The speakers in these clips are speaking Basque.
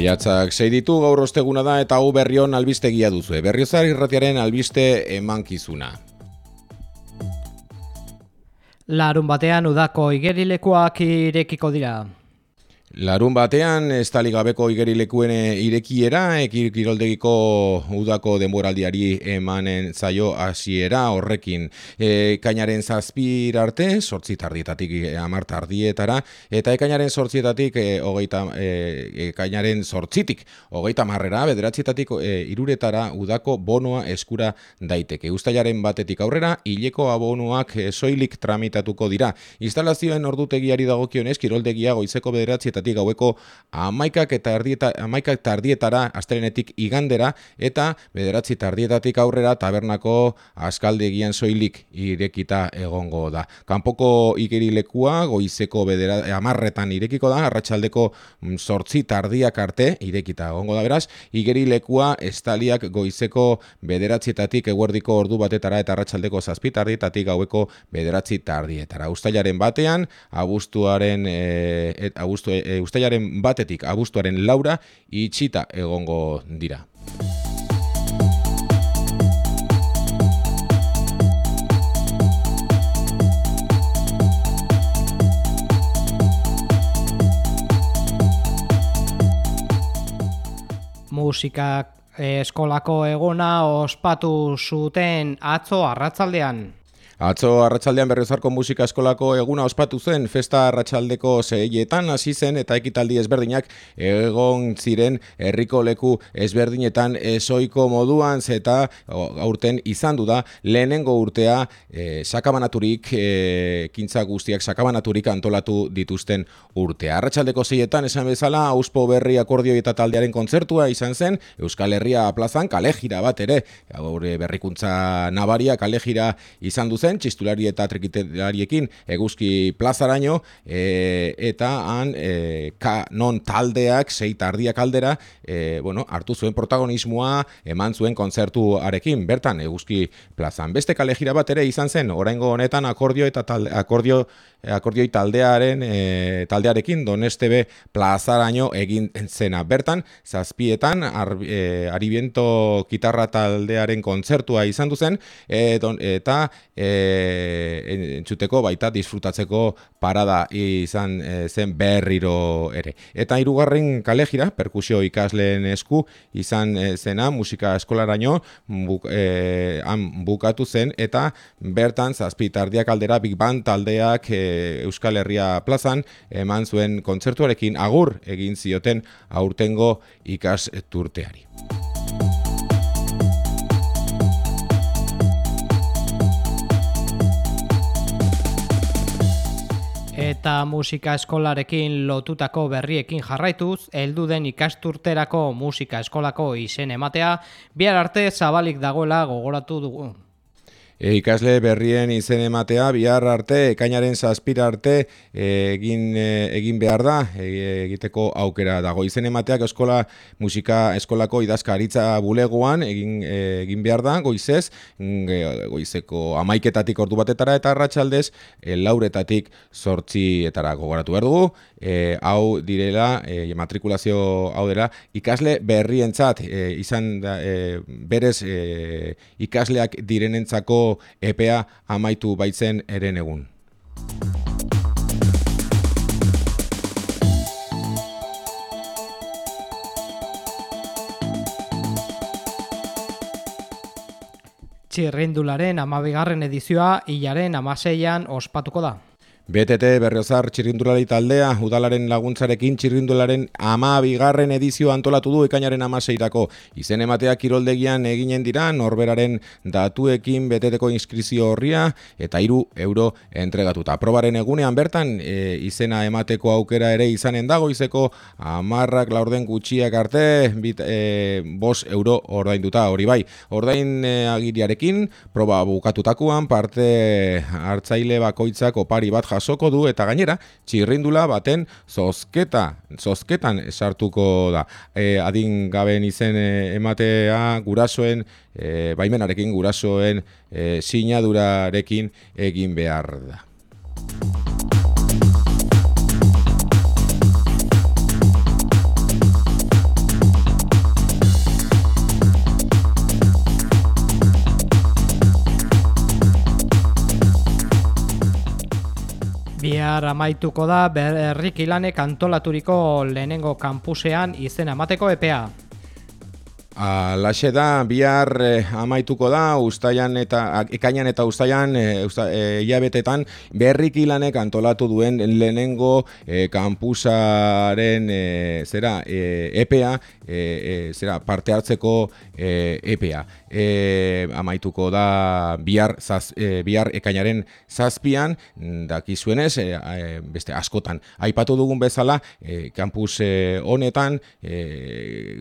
Maiatzak sei ditu gaur osteguna da eta hau berrion albistegia duzu. Berriozar irratiaren albiste emankizuna. Larun batean udako igerilekoak irekiko dira. Larun batean, estali gabeko igerilekuen irekiera, ekiroldegiko udako denboraldiari emanen zaio hasiera horrekin. E, kainaren zazpir arte, sortzi tardietatik e, amar tardietara, eta ekainaren sortzietatik, e, hogeita, e, kainaren sortzitik, hogeita marrera, bederatzietatik e, iruretara udako bonoa eskura daiteke. Uztailaren batetik aurrera, hileko abonuak soilik tramitatuko dira. Instalazioen ordutegiari dagokionez, kiroldegia goizeko bederatzietatik bederatzietatik gaueko amaikak eta erdieta, amaikak tardietara astelenetik igandera eta bederatzi tardietatik aurrera tabernako askaldegian soilik irekita egongo da. Kanpoko igerilekua goizeko bedera, amarretan irekiko da, arratsaldeko sortzi tardiak arte irekita egongo da beraz, igerilekua estaliak goizeko bederatzietatik eguerdiko ordu batetara eta arratsaldeko zazpi tardietatik gaueko bederatzi tardietara. Uztailaren batean, abuztuaren, e, et, abuztu, e, ustailaren batetik abuztuaren laura itxita egongo dira. Musika eskolako eguna ospatu zuten atzo arratzaldean. Atzo arratsaldean berriozarko musika eskolako eguna ospatu zen festa arratsaldeko zeietan hasi zen eta ekitaldi ezberdinak egon ziren herriko leku ezberdinetan esoiko moduan eta aurten izan du da lehenengo urtea e, sakabanaturik e, kintza guztiak sakabanaturik antolatu dituzten urtea. Arratsaldeko zeietan esan bezala auspo berri akordio eta taldearen kontzertua izan zen Euskal Herria plazan kalejira bat ere gaur berrikuntza nabaria kalejira izan du zen, txistulari eta trekitelariekin eguzki plazaraino, e, eta han e, ka, non taldeak, sei tardiak aldera, e, bueno, hartu zuen protagonismoa eman zuen kontzertuarekin, bertan eguzki plazan. Beste kalejira bat ere izan zen, oraingo honetan akordio eta talde, akordio akordioi taldearen e, taldearekin Donestebe plazaraino egin zena. Bertan, zazpietan, ar, e, Aribiento gitarra taldearen kontzertua izan duzen, e, eta e, entzuteko baita disfrutatzeko parada izan e, zen berriro ere. Eta hirugarren kalejira, perkusio ikasleen esku izan e, zena musika eskolaraino buk, e, han bukatu zen eta bertan zazpi tardiak aldera Big Band taldeak e, Euskal Herria plazan eman zuen kontzertuarekin agur egin zioten aurtengo ikas turteari. eta musika eskolarekin lotutako berriekin jarraituz, heldu den ikasturterako musika eskolako izen ematea, bihar arte zabalik dagoela gogoratu dugu. E, ikasle berrien izen ematea bihar arte ekainaren zazpira arte egin e, egin behar da e, egiteko aukera dago. Izen emateak eskola musika eskolako idazkaritza bulegoan egin egin behar da goizez goizeko amaiketatik ordu batetara eta arratsaldez e, lauretatik sortzietara gogoratu behar dugu. Hau direla e, matrikulazio hau dela ikasle berrientzat e, izan da, berez ikasleak direnentzako EPA amaitu baitzen eren egun. Txirrindularen amabigarren edizioa hilaren amaseian ospatuko da. BTT Berriozar txirrindulari taldea, udalaren laguntzarekin txirrindularen ama bigarren edizio antolatu du ekainaren amaseirako. Izen ematea kiroldegian eginen dira, norberaren datuekin BTTko inskrizio horria eta hiru euro entregatuta. Probaren egunean bertan, e, izena emateko aukera ere izanen dago, izeko amarrak laurden gutxiak arte, bit, e, bos euro ordainduta hori bai. Ordain e, agiriarekin, proba bukatutakuan, parte hartzaile bakoitzak opari bat jasoko du eta gainera txirrindula baten zozketa, zozketan sartuko da. E, adin gaben izen e, ematea gurasoen e, baimenarekin gurasoen e, sinadurarekin egin behar da. Bihar amaituko da berrik ilanek antolaturiko lehenengo kampusean izena emateko epea. Alaxe da, bihar eh, amaituko da, ustaian eta ekainan eta ustaian eh, usta, iabetetan berriki lanek antolatu duen lehenengo eh, kampusaren eh, zera eh, EPA, eh, zera parte hartzeko eh, EPA. Eh, amaituko da bihar, zaz, bihar ekainaren zazpian, dakizuenez, eh, beste askotan. Aipatu dugun bezala, kampus honetan,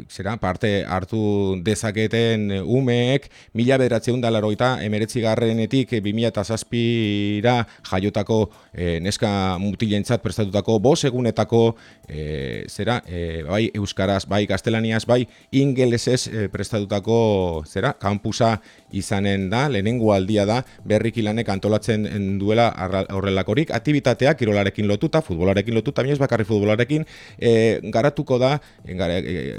zera parte hartu dezaketen umeek mila bederatzeun dalaroita emeretzi garrenetik bimila eta zazpira jaiotako e, neska mutilentzat prestatutako bos egunetako e, zera, e, bai euskaraz, bai gaztelaniaz, bai ingelesez e, prestatutako zera, kampusa izanen da, lehenengo aldia da, berrik ilanek antolatzen duela horrelakorik, aktivitateak kirolarekin lotuta, futbolarekin lotuta, minez bakarri futbolarekin, e, garatuko da, e,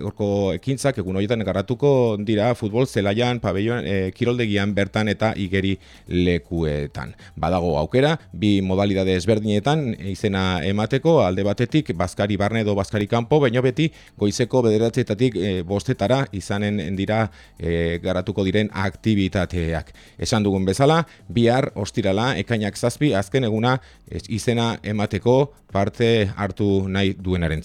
gorko ekintzak, egun horietan garatuko dira futbol zelaian, pabellon, e, kiroldegian bertan eta igeri lekuetan. Badago aukera, bi modalidade ezberdinetan izena emateko, alde batetik, bazkari barne edo bazkari kanpo, baina beti goizeko bederatzetatik e, bostetara izanen dira e, garatuko diren aktibi aktibitateak. Esan dugun bezala, bihar ostirala ekainak zazpi azken eguna izena emateko parte hartu nahi duenaren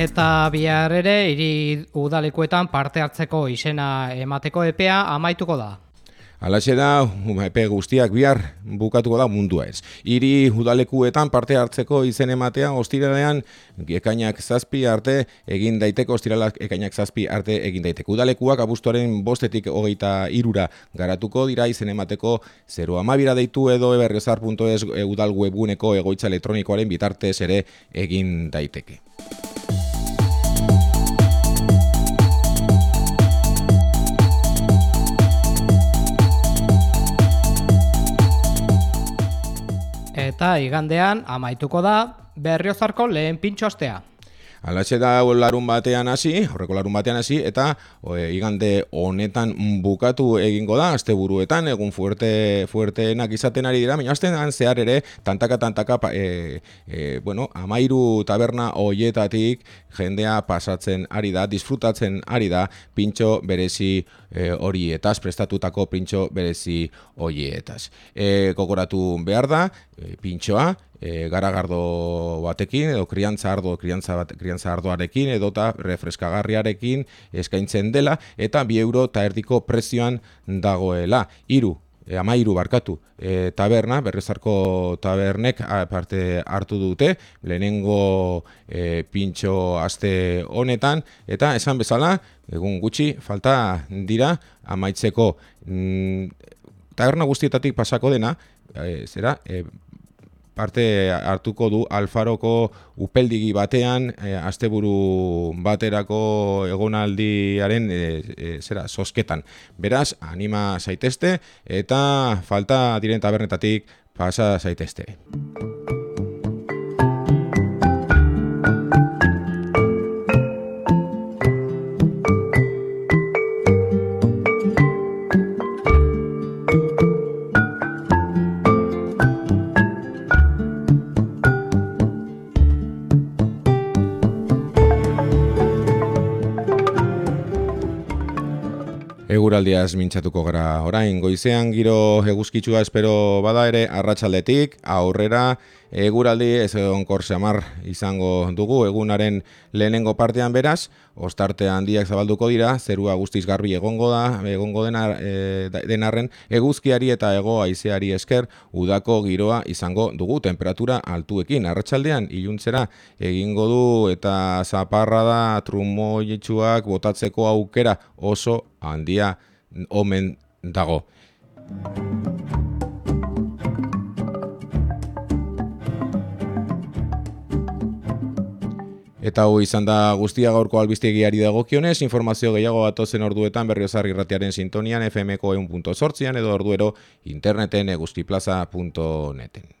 Eta bihar ere, hiri udalekuetan parte hartzeko izena emateko epea amaituko da. Alaxe da, epe guztiak bihar bukatuko da mundua ez. Hiri udalekuetan parte hartzeko izen ematea, ostiralean ekainak zazpi arte egin daiteko, ostiralak ekainak zazpi arte egin daiteko. Udalekuak abustuaren bostetik hogeita irura garatuko dira izen emateko 0 amabira deitu edo eberrezar.es udal webuneko egoitza elektronikoaren bitartez ere egin daiteke. Eta igandean amaituko da berriozarko lehen pintxo astea. Alatxe da larun batean hasi, horreko larun batean hasi, eta igande honetan bukatu egingo da, azte buruetan, egun fuerte, fuerteenak izaten ari dira, baina azten zehar ere, tantaka, tantaka, e, e, bueno, amairu taberna hoietatik jendea pasatzen ari da, disfrutatzen ari da, pintxo berezi e, horietaz, prestatutako pintxo berezi horietaz. E, kogoratu behar da, e, pintxoa, e, garagardo batekin edo kriantza ardo kriantza bat kriantza ardoarekin edota refreskagarriarekin eskaintzen dela eta bi euro ta erdiko prezioan dagoela. Hiru e, amairu barkatu. E, taberna, berrezarko tabernek parte hartu dute, lehenengo e, pintxo aste honetan, eta esan bezala, egun gutxi, falta dira, amaitzeko. Mm, taberna guztietatik pasako dena, e, zera, e, parte hartuko du Alfaroko upeldigi batean e, asteburu baterako egonaldiaren e, e, zera sosketan. Beraz, anima zaitezte eta falta diren tabernetatik pasa zaitezte. Eguraldiaz mintzatuko gara orain, goizean giro eguzkitsua espero bada ere arratsaldetik aurrera eguraldi ez egon samar izango dugu egunaren lehenengo partean beraz, ostarte handiak zabalduko dira, zerua guztiz garbi egongo da, egongo dena, e, denarren, eguzkiari eta ego aizeari esker, udako giroa izango dugu, temperatura altuekin, arratsaldean iluntzera egingo du eta zaparra da trumoietsuak botatzeko aukera oso handia omen dago. Eta hau izan da guztia gaurko albiztegiari dagokionez, informazio gehiago batozen orduetan berriozar irratiaren sintonian FMko eun edo orduero interneten eguzkiplaza.neten.